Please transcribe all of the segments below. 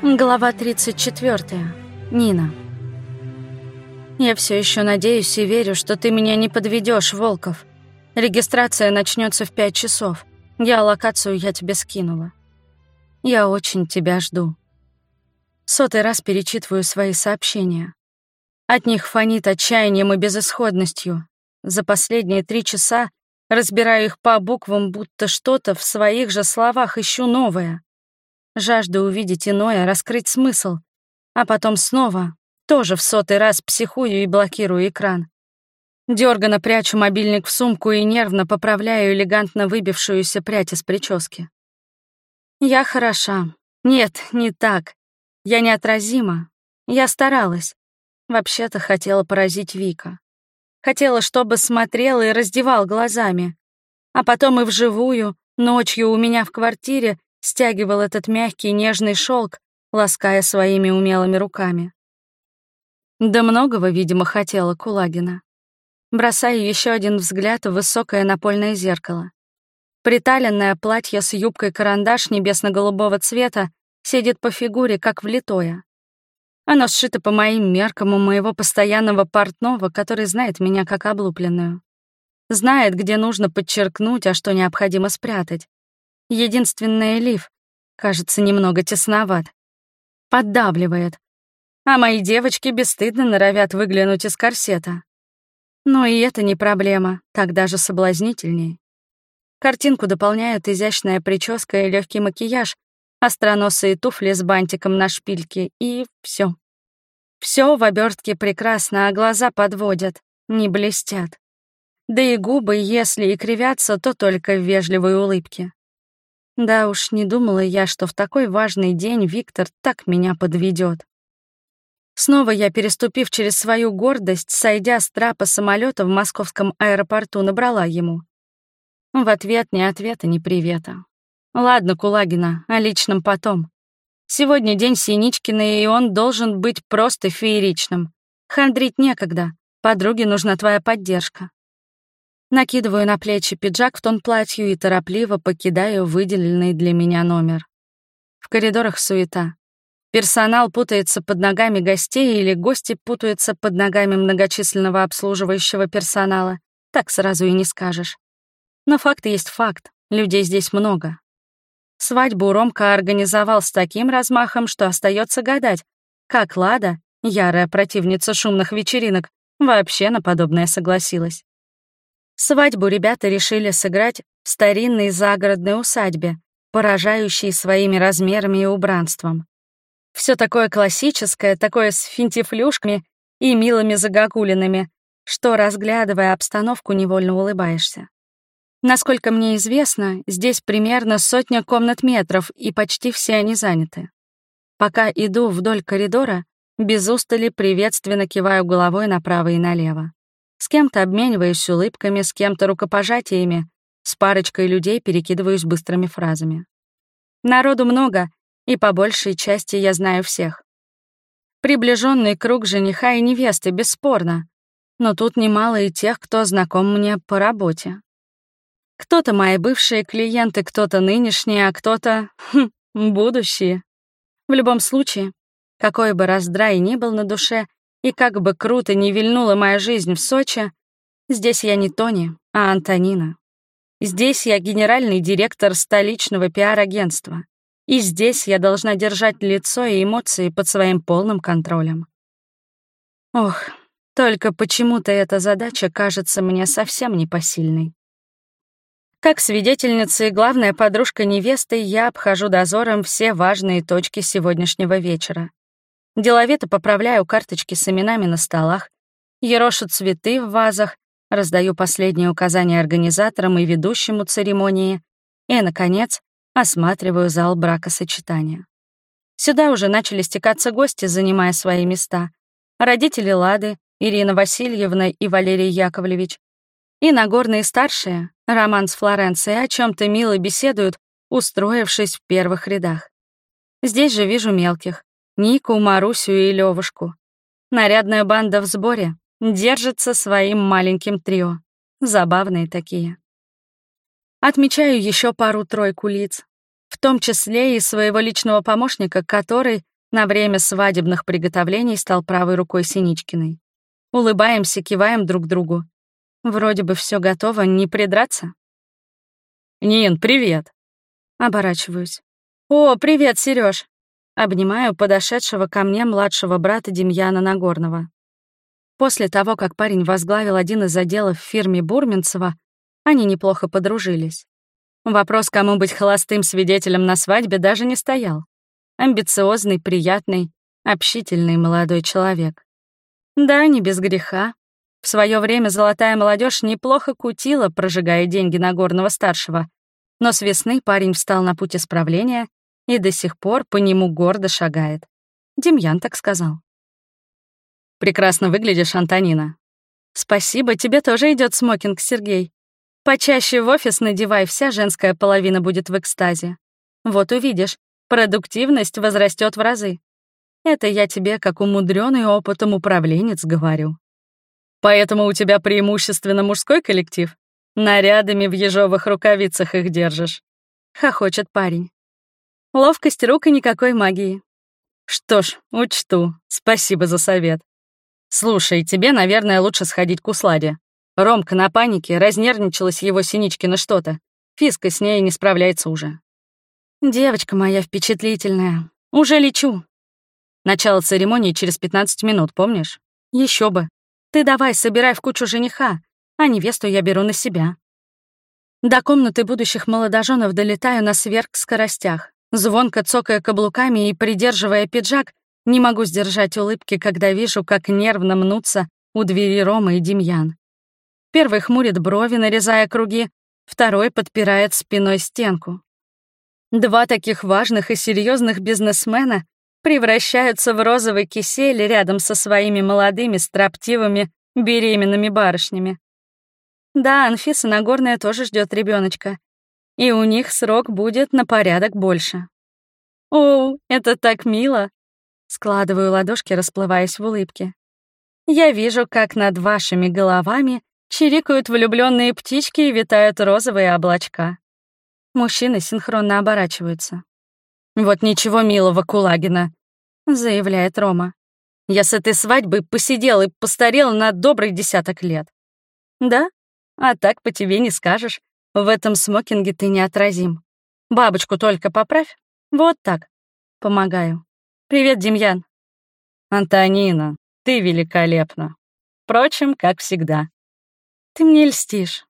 Глава 34. Нина. Я все еще надеюсь и верю, что ты меня не подведешь, Волков. Регистрация начнется в пять часов. Я локацию я тебе скинула. Я очень тебя жду. Сотый раз перечитываю свои сообщения. От них фонит отчаянием и безысходностью. За последние три часа разбираю их по буквам, будто что-то в своих же словах ищу новое жажда увидеть иное, раскрыть смысл, а потом снова, тоже в сотый раз психую и блокирую экран. Дёрганно прячу мобильник в сумку и нервно поправляю элегантно выбившуюся прядь из прически. Я хороша. Нет, не так. Я неотразима. Я старалась. Вообще-то хотела поразить Вика. Хотела, чтобы смотрел и раздевал глазами. А потом и вживую, ночью у меня в квартире, стягивал этот мягкий нежный шелк, лаская своими умелыми руками. Да многого, видимо, хотела Кулагина. Бросаю еще один взгляд в высокое напольное зеркало. Приталенное платье с юбкой-карандаш небесно-голубого цвета сидит по фигуре, как влитое. Оно сшито по моим меркам у моего постоянного портного, который знает меня как облупленную. Знает, где нужно подчеркнуть, а что необходимо спрятать. Единственный лиф, кажется, немного тесноват. Поддавливает. А мои девочки бесстыдно норовят выглянуть из корсета. Но и это не проблема, так даже соблазнительнее. Картинку дополняют изящная прическа и легкий макияж, остроносые туфли с бантиком на шпильке, и все. Все в обертке прекрасно, а глаза подводят, не блестят. Да и губы, если и кривятся, то только в вежливой улыбке. Да уж, не думала я, что в такой важный день Виктор так меня подведет. Снова я, переступив через свою гордость, сойдя с трапа самолета в московском аэропорту, набрала ему. В ответ ни ответа, ни привета. Ладно, Кулагина, о личном потом. Сегодня день Синичкина, и он должен быть просто фееричным. Хандрить некогда. Подруге нужна твоя поддержка. Накидываю на плечи пиджак в тон платью и торопливо покидаю выделенный для меня номер. В коридорах суета. Персонал путается под ногами гостей или гости путаются под ногами многочисленного обслуживающего персонала. Так сразу и не скажешь. Но факт есть факт. Людей здесь много. Свадьбу Ромка организовал с таким размахом, что остается гадать, как Лада, ярая противница шумных вечеринок, вообще на подобное согласилась. Свадьбу ребята решили сыграть в старинной загородной усадьбе, поражающей своими размерами и убранством. Все такое классическое, такое с финтифлюшками и милыми загогулинами, что, разглядывая обстановку, невольно улыбаешься. Насколько мне известно, здесь примерно сотня комнат метров, и почти все они заняты. Пока иду вдоль коридора, без устали приветственно киваю головой направо и налево. С кем-то обмениваюсь улыбками, с кем-то рукопожатиями, с парочкой людей перекидываюсь быстрыми фразами. Народу много, и по большей части я знаю всех. Приближенный круг жениха и невесты, бесспорно, но тут немало и тех, кто знаком мне по работе. Кто-то мои бывшие клиенты, кто-то нынешние, а кто-то... Хм, будущие. В любом случае, какой бы раздрай ни был на душе, и как бы круто ни вильнула моя жизнь в Сочи, здесь я не Тони, а Антонина. Здесь я генеральный директор столичного пиар-агентства. И здесь я должна держать лицо и эмоции под своим полным контролем. Ох, только почему-то эта задача кажется мне совсем непосильной. Как свидетельница и главная подружка невесты, я обхожу дозором все важные точки сегодняшнего вечера. Деловито поправляю карточки с именами на столах, ерошу цветы в вазах, раздаю последние указания организаторам и ведущему церемонии и, наконец, осматриваю зал бракосочетания. Сюда уже начали стекаться гости, занимая свои места. Родители Лады, Ирина Васильевна и Валерий Яковлевич. И Нагорные старшие, Роман с Флоренцией, о чем то мило беседуют, устроившись в первых рядах. Здесь же вижу мелких. Нику, Марусю и Левушку. Нарядная банда в сборе держится своим маленьким трио. Забавные такие. Отмечаю еще пару-тройку лиц. В том числе и своего личного помощника, который на время свадебных приготовлений стал правой рукой Синичкиной. Улыбаемся, киваем друг другу. Вроде бы все готово, не придраться. «Нин, привет!» Оборачиваюсь. «О, привет, Сереж! Обнимаю подошедшего ко мне младшего брата Демьяна Нагорного. После того, как парень возглавил один из отделов в фирме Бурминцева, они неплохо подружились. Вопрос, кому быть холостым свидетелем на свадьбе, даже не стоял. Амбициозный, приятный, общительный молодой человек. Да, не без греха. В свое время золотая молодежь неплохо кутила, прожигая деньги Нагорного старшего. Но с весны парень встал на путь исправления и до сих пор по нему гордо шагает. Демьян так сказал. «Прекрасно выглядишь, Антонина». «Спасибо, тебе тоже идет смокинг, Сергей. Почаще в офис надевай, вся женская половина будет в экстазе. Вот увидишь, продуктивность возрастет в разы. Это я тебе, как умудренный опытом управленец, говорю. Поэтому у тебя преимущественно мужской коллектив? Нарядами в ежовых рукавицах их держишь. Хохочет парень. Ловкость рук и никакой магии. Что ж, учту. Спасибо за совет. Слушай, тебе, наверное, лучше сходить к Усладе. Ромка на панике, разнервничалась его Синичкина что-то. Фиска с ней не справляется уже. Девочка моя впечатлительная. Уже лечу. Начало церемонии через 15 минут, помнишь? Еще бы. Ты давай, собирай в кучу жениха, а невесту я беру на себя. До комнаты будущих молодоженов долетаю на сверхскоростях. Звонко цокая каблуками и придерживая пиджак, не могу сдержать улыбки, когда вижу, как нервно мнутся у двери Рома и Демьян. Первый хмурит брови, нарезая круги, второй подпирает спиной стенку. Два таких важных и серьезных бизнесмена превращаются в розовый кисель рядом со своими молодыми, строптивыми, беременными барышнями. Да, Анфиса Нагорная тоже ждет ребеночка, и у них срок будет на порядок больше. О, это так мило! Складываю ладошки, расплываясь в улыбке. Я вижу, как над вашими головами чирикают влюбленные птички и витают розовые облачка. Мужчины синхронно оборачиваются. «Вот ничего милого, Кулагина», — заявляет Рома. «Я с этой свадьбы посидел и постарел на добрый десяток лет». «Да? А так по тебе не скажешь. В этом смокинге ты неотразим. Бабочку только поправь. Вот так. Помогаю. Привет, Демьян». «Антонина, ты великолепна. Впрочем, как всегда». «Ты мне льстишь».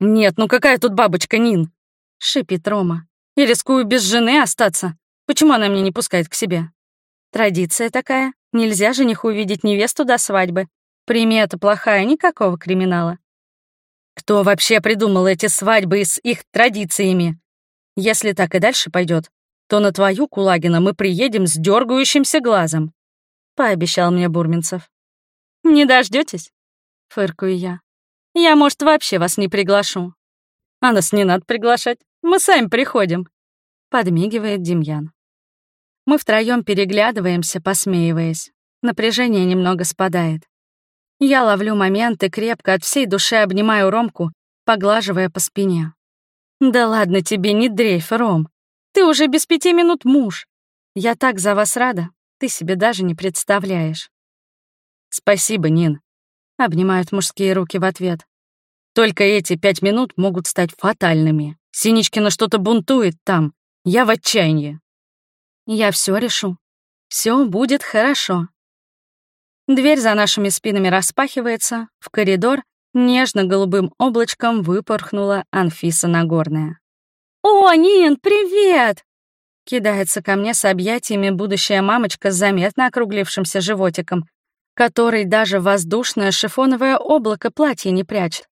«Нет, ну какая тут бабочка, Нин?» — шипит Рома. «Я рискую без жены остаться. Почему она меня не пускает к себе?» «Традиция такая. Нельзя жениху увидеть невесту до свадьбы. Примета плохая, никакого криминала». «Кто вообще придумал эти свадьбы с их традициями? Если так и дальше пойдет, то на твою, Кулагина, мы приедем с дергающимся глазом», — пообещал мне Бурминцев. «Не дождетесь? фыркаю я. «Я, может, вообще вас не приглашу. А нас не надо приглашать. Мы сами приходим», — подмигивает Демьян. Мы втроем переглядываемся, посмеиваясь. Напряжение немного спадает. Я ловлю момент и крепко от всей души обнимаю Ромку, поглаживая по спине. «Да ладно тебе, не дрейф, Ром. Ты уже без пяти минут муж. Я так за вас рада, ты себе даже не представляешь». «Спасибо, Нин», — обнимают мужские руки в ответ. Только эти пять минут могут стать фатальными. Синичкина что-то бунтует там. Я в отчаянии. Я все решу. Все будет хорошо. Дверь за нашими спинами распахивается, в коридор нежно-голубым облачком выпорхнула Анфиса Нагорная. «О, Нин, привет!» Кидается ко мне с объятиями будущая мамочка с заметно округлившимся животиком, который даже воздушное шифоновое облако платья не прячет.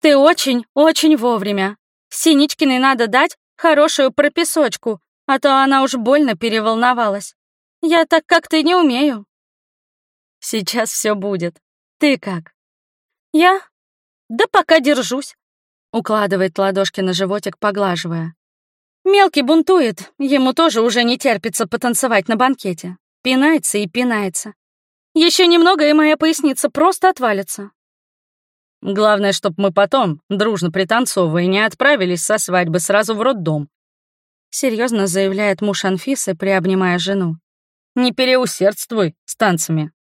Ты очень, очень вовремя. Синичкиной надо дать хорошую прописочку, а то она уж больно переволновалась. Я так как-то не умею. Сейчас все будет. Ты как? Я? Да пока держусь. Укладывает ладошки на животик, поглаживая. Мелкий бунтует, ему тоже уже не терпится потанцевать на банкете. Пинается и пинается. Еще немного, и моя поясница просто отвалится. Главное, чтобы мы потом, дружно пританцовывая, не отправились со свадьбы сразу в роддом. серьезно заявляет муж Анфисы, приобнимая жену. «Не переусердствуй с танцами».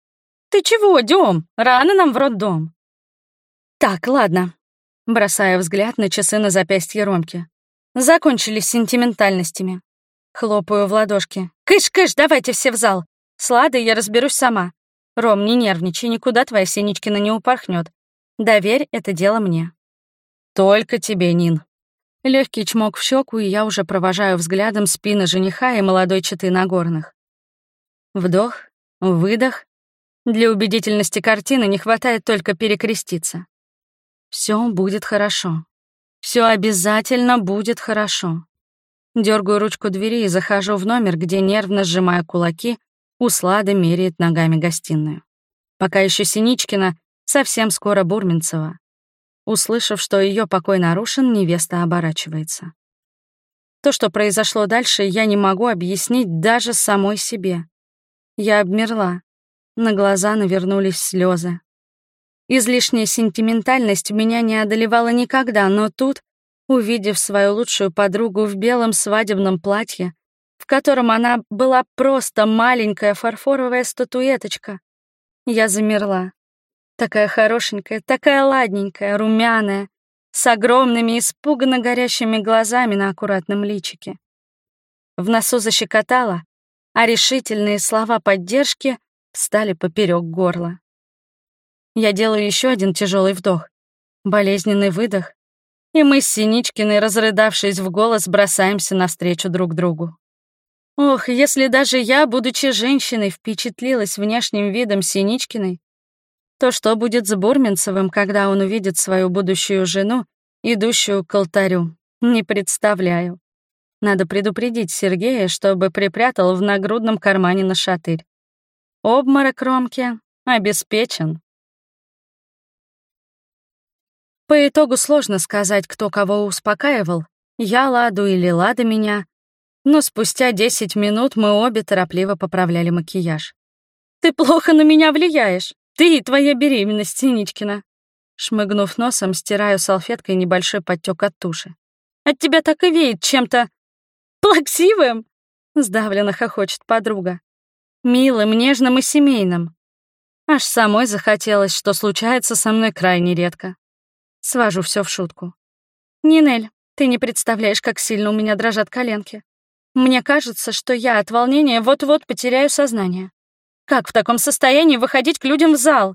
«Ты чего, Дём? Рано нам в роддом». «Так, ладно», — бросая взгляд на часы на запястье Ромки. «Закончились сентиментальностями». Хлопаю в ладошки. «Кыш-кыш, давайте все в зал. С Ладой я разберусь сама. Ром, не нервничай, никуда твоя Синичкина не упорхнет. Доверь это дело мне». «Только тебе, Нин». Легкий чмок в щеку, и я уже провожаю взглядом спины жениха и молодой четы Нагорных. Вдох, выдох. Для убедительности картины не хватает только перекреститься. Все будет хорошо. Все обязательно будет хорошо. Дергаю ручку двери и захожу в номер, где нервно сжимая кулаки, Услада меряет ногами гостиную. Пока еще Синичкина, совсем скоро Бурминцева. Услышав, что ее покой нарушен, невеста оборачивается. То, что произошло дальше, я не могу объяснить даже самой себе. Я обмерла. На глаза навернулись слезы. Излишняя сентиментальность меня не одолевала никогда, но тут, увидев свою лучшую подругу в белом свадебном платье, в котором она была просто маленькая фарфоровая статуэточка, я замерла. Такая хорошенькая, такая ладненькая, румяная, с огромными, испуганно горящими глазами на аккуратном личике. В носу защекотала, а решительные слова поддержки встали поперек горла. Я делаю еще один тяжелый вдох, болезненный выдох, и мы с Синичкиной, разрыдавшись в голос, бросаемся навстречу друг другу. Ох, если даже я, будучи женщиной, впечатлилась внешним видом Синичкиной, то что будет с Бурминцевым, когда он увидит свою будущую жену, идущую к алтарю? Не представляю. Надо предупредить Сергея, чтобы припрятал в нагрудном кармане на шатырь. Обморок Ромки обеспечен. По итогу сложно сказать, кто кого успокаивал, я Ладу или Лада меня, но спустя 10 минут мы обе торопливо поправляли макияж. «Ты плохо на меня влияешь!» Ты и твоя беременность, Синичкина. Шмыгнув носом, стираю салфеткой небольшой подтек от туши. От тебя так и веет чем-то плаксивым, сдавленно хохочет подруга. Милым, нежным и семейным. Аж самой захотелось, что случается со мной крайне редко. Свожу все в шутку. Нинель, ты не представляешь, как сильно у меня дрожат коленки. Мне кажется, что я от волнения вот-вот потеряю сознание. Как в таком состоянии выходить к людям в зал?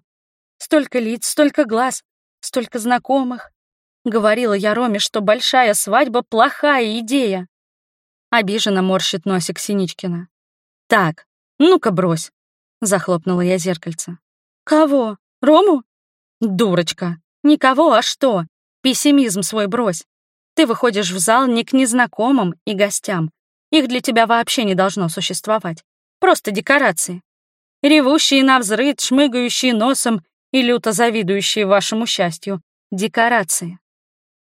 Столько лиц, столько глаз, столько знакомых. Говорила я Роме, что большая свадьба — плохая идея. Обиженно морщит носик Синичкина. «Так, ну-ка брось», — захлопнула я зеркальце. «Кого? Рому?» «Дурочка. Никого, а что? Пессимизм свой брось. Ты выходишь в зал не к незнакомым и гостям. Их для тебя вообще не должно существовать. Просто декорации ревущие на взрыв, шмыгающие носом и люто завидующие вашему счастью. Декорации.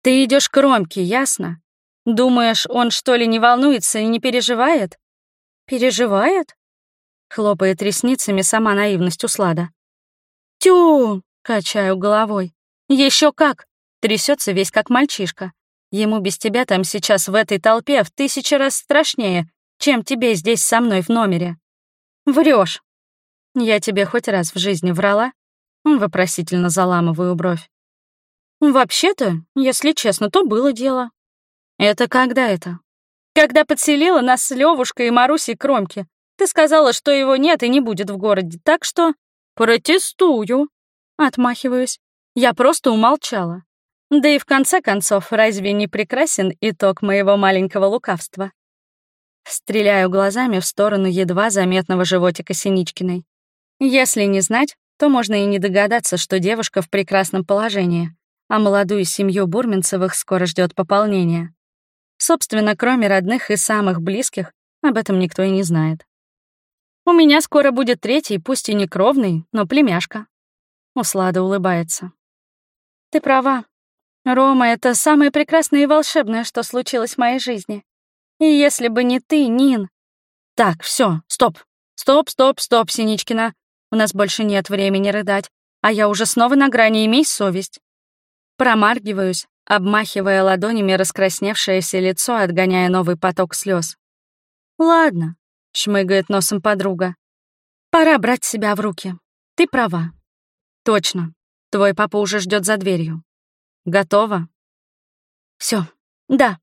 Ты идешь к Ромке, ясно? Думаешь, он что ли не волнуется и не переживает? Переживает? Хлопает ресницами сама наивность Услада. Тю! Качаю головой. Еще как! Трясется весь как мальчишка. Ему без тебя там сейчас в этой толпе в тысячи раз страшнее, чем тебе здесь со мной в номере. Врешь, «Я тебе хоть раз в жизни врала?» Вопросительно заламываю бровь. «Вообще-то, если честно, то было дело». «Это когда это?» «Когда подселила нас с Левушкой и Марусей к Ромке. Ты сказала, что его нет и не будет в городе, так что...» «Протестую!» Отмахиваюсь. Я просто умолчала. Да и в конце концов, разве не прекрасен итог моего маленького лукавства? Стреляю глазами в сторону едва заметного животика Синичкиной. Если не знать, то можно и не догадаться, что девушка в прекрасном положении, а молодую семью Бурминцевых скоро ждет пополнение. Собственно, кроме родных и самых близких, об этом никто и не знает. У меня скоро будет третий, пусть и не кровный, но племяшка. Услада улыбается. Ты права. Рома — это самое прекрасное и волшебное, что случилось в моей жизни. И если бы не ты, Нин... Так, все, стоп. Стоп, стоп, стоп, Синичкина. У нас больше нет времени рыдать, а я уже снова на грани, имей совесть. Промаргиваюсь, обмахивая ладонями раскрасневшееся лицо, отгоняя новый поток слез. «Ладно», — шмыгает носом подруга. «Пора брать себя в руки. Ты права». «Точно. Твой папа уже ждет за дверью. Готова?» Все. Да.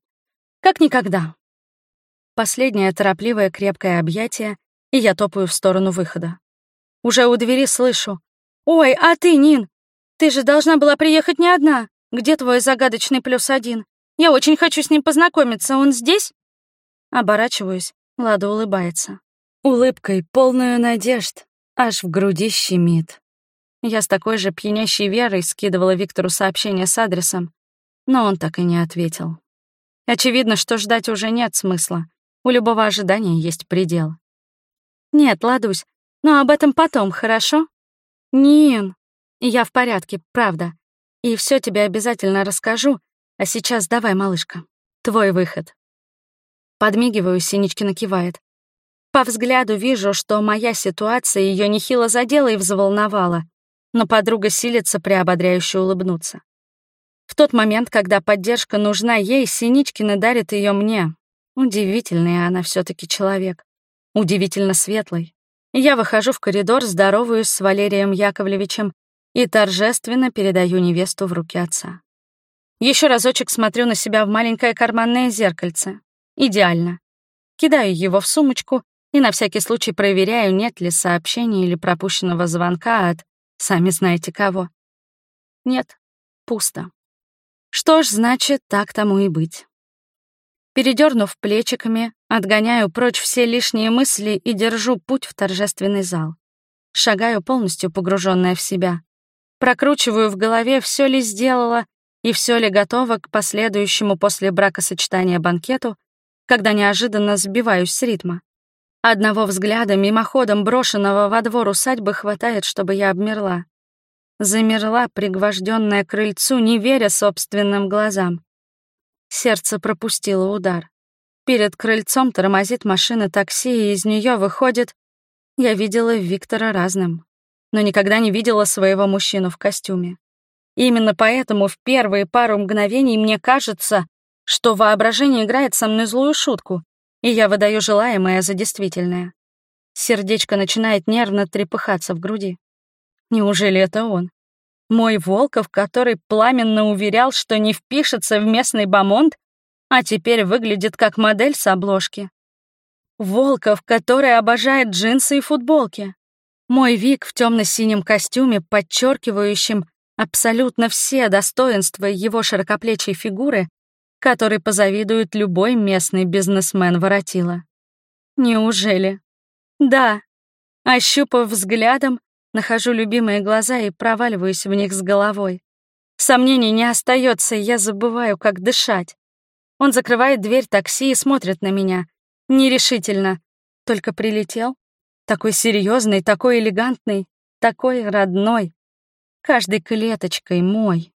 Как никогда». Последнее торопливое крепкое объятие, и я топаю в сторону выхода. Уже у двери слышу. «Ой, а ты, Нин, ты же должна была приехать не одна. Где твой загадочный плюс один? Я очень хочу с ним познакомиться. Он здесь?» Оборачиваюсь, Лада улыбается. Улыбкой, полную надежд, аж в груди щемит. Я с такой же пьянящей верой скидывала Виктору сообщение с адресом, но он так и не ответил. Очевидно, что ждать уже нет смысла. У любого ожидания есть предел. «Нет, ладусь, но об этом потом, хорошо?» «Нин, я в порядке, правда. И все тебе обязательно расскажу, а сейчас давай, малышка, твой выход». Подмигиваю, Синичкина кивает. По взгляду вижу, что моя ситуация ее нехило задела и взволновала, но подруга силится приободряюще улыбнуться. В тот момент, когда поддержка нужна ей, Синичкина дарит ее мне. Удивительный она все таки человек. Удивительно светлый. Я выхожу в коридор, здороваюсь с Валерием Яковлевичем и торжественно передаю невесту в руки отца. Еще разочек смотрю на себя в маленькое карманное зеркальце. Идеально. Кидаю его в сумочку и на всякий случай проверяю, нет ли сообщения или пропущенного звонка от сами знаете кого. Нет, пусто. Что ж, значит, так тому и быть. Передернув плечиками, отгоняю прочь все лишние мысли и держу путь в торжественный зал. Шагаю полностью погруженная в себя. Прокручиваю в голове, все ли сделала и все ли готова к последующему после бракосочетания банкету, когда неожиданно сбиваюсь с ритма. Одного взгляда, мимоходом брошенного во двор усадьбы, хватает, чтобы я обмерла. Замерла, пригвожденная к крыльцу, не веря собственным глазам. Сердце пропустило удар. Перед крыльцом тормозит машина такси, и из нее выходит... Я видела Виктора разным, но никогда не видела своего мужчину в костюме. Именно поэтому в первые пару мгновений мне кажется, что воображение играет со мной злую шутку, и я выдаю желаемое за действительное. Сердечко начинает нервно трепыхаться в груди. Неужели это он? Мой Волков, который пламенно уверял, что не впишется в местный бомонд, а теперь выглядит как модель с обложки. Волков, который обожает джинсы и футболки. Мой Вик в темно-синем костюме, подчеркивающем абсолютно все достоинства его широкоплечей фигуры, которой позавидует любой местный бизнесмен-воротила. Неужели? Да. Ощупав взглядом, Нахожу любимые глаза и проваливаюсь в них с головой. Сомнений не остается, я забываю, как дышать. Он закрывает дверь такси и смотрит на меня. Нерешительно. Только прилетел. Такой серьезный, такой элегантный, такой родной. Каждой клеточкой мой.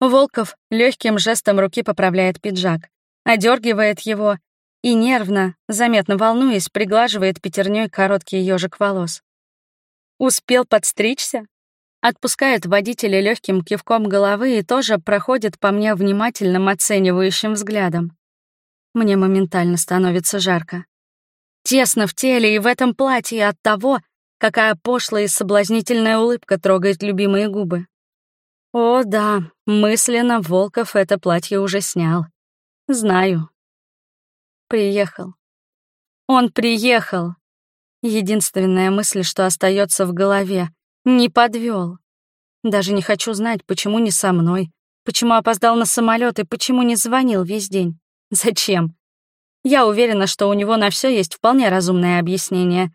Волков легким жестом руки поправляет пиджак, одергивает его и нервно, заметно волнуясь, приглаживает пятерней короткий ежик волос. Успел подстричься? Отпускает водителя легким кивком головы и тоже проходит по мне внимательным оценивающим взглядом. Мне моментально становится жарко. Тесно в теле и в этом платье от того, какая пошлая и соблазнительная улыбка трогает любимые губы. О, да, мысленно Волков это платье уже снял. Знаю. Приехал. Он приехал. Единственная мысль, что остается в голове, не подвел. Даже не хочу знать, почему не со мной, почему опоздал на самолет и почему не звонил весь день. Зачем? Я уверена, что у него на все есть вполне разумное объяснение.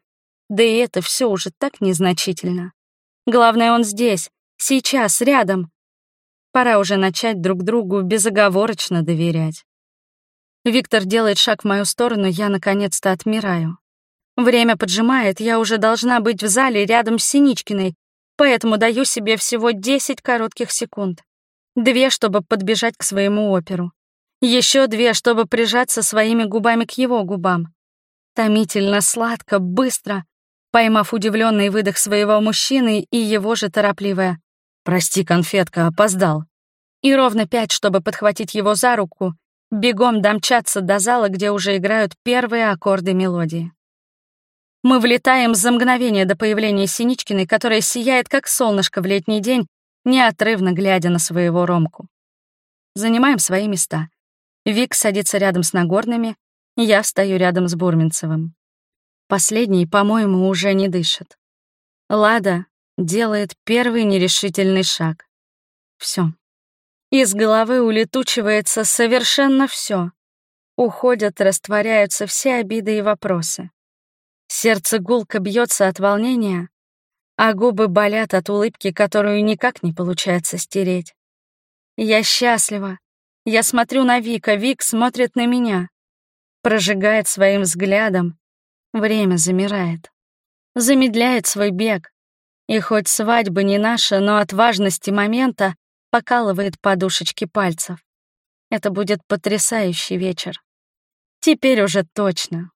Да и это все уже так незначительно. Главное, он здесь, сейчас, рядом. Пора уже начать друг другу безоговорочно доверять. Виктор делает шаг в мою сторону, я наконец-то отмираю. Время поджимает, я уже должна быть в зале рядом с Синичкиной, поэтому даю себе всего 10 коротких секунд. Две, чтобы подбежать к своему оперу. Еще две, чтобы прижаться своими губами к его губам. Томительно, сладко, быстро, поймав удивленный выдох своего мужчины и его же торопливое «Прости, конфетка, опоздал». И ровно пять, чтобы подхватить его за руку, бегом домчаться до зала, где уже играют первые аккорды мелодии. Мы влетаем за мгновение до появления Синичкиной, которая сияет, как солнышко в летний день, неотрывно глядя на своего Ромку. Занимаем свои места. Вик садится рядом с Нагорными, я встаю рядом с Бурминцевым. Последний, по-моему, уже не дышит. Лада делает первый нерешительный шаг. Все. Из головы улетучивается совершенно все. Уходят, растворяются все обиды и вопросы. Сердце гулко бьется от волнения, а губы болят от улыбки, которую никак не получается стереть. Я счастлива. Я смотрю на Вика, Вик смотрит на меня. Прожигает своим взглядом. Время замирает. Замедляет свой бег. И хоть свадьба не наша, но от важности момента покалывает подушечки пальцев. Это будет потрясающий вечер. Теперь уже точно.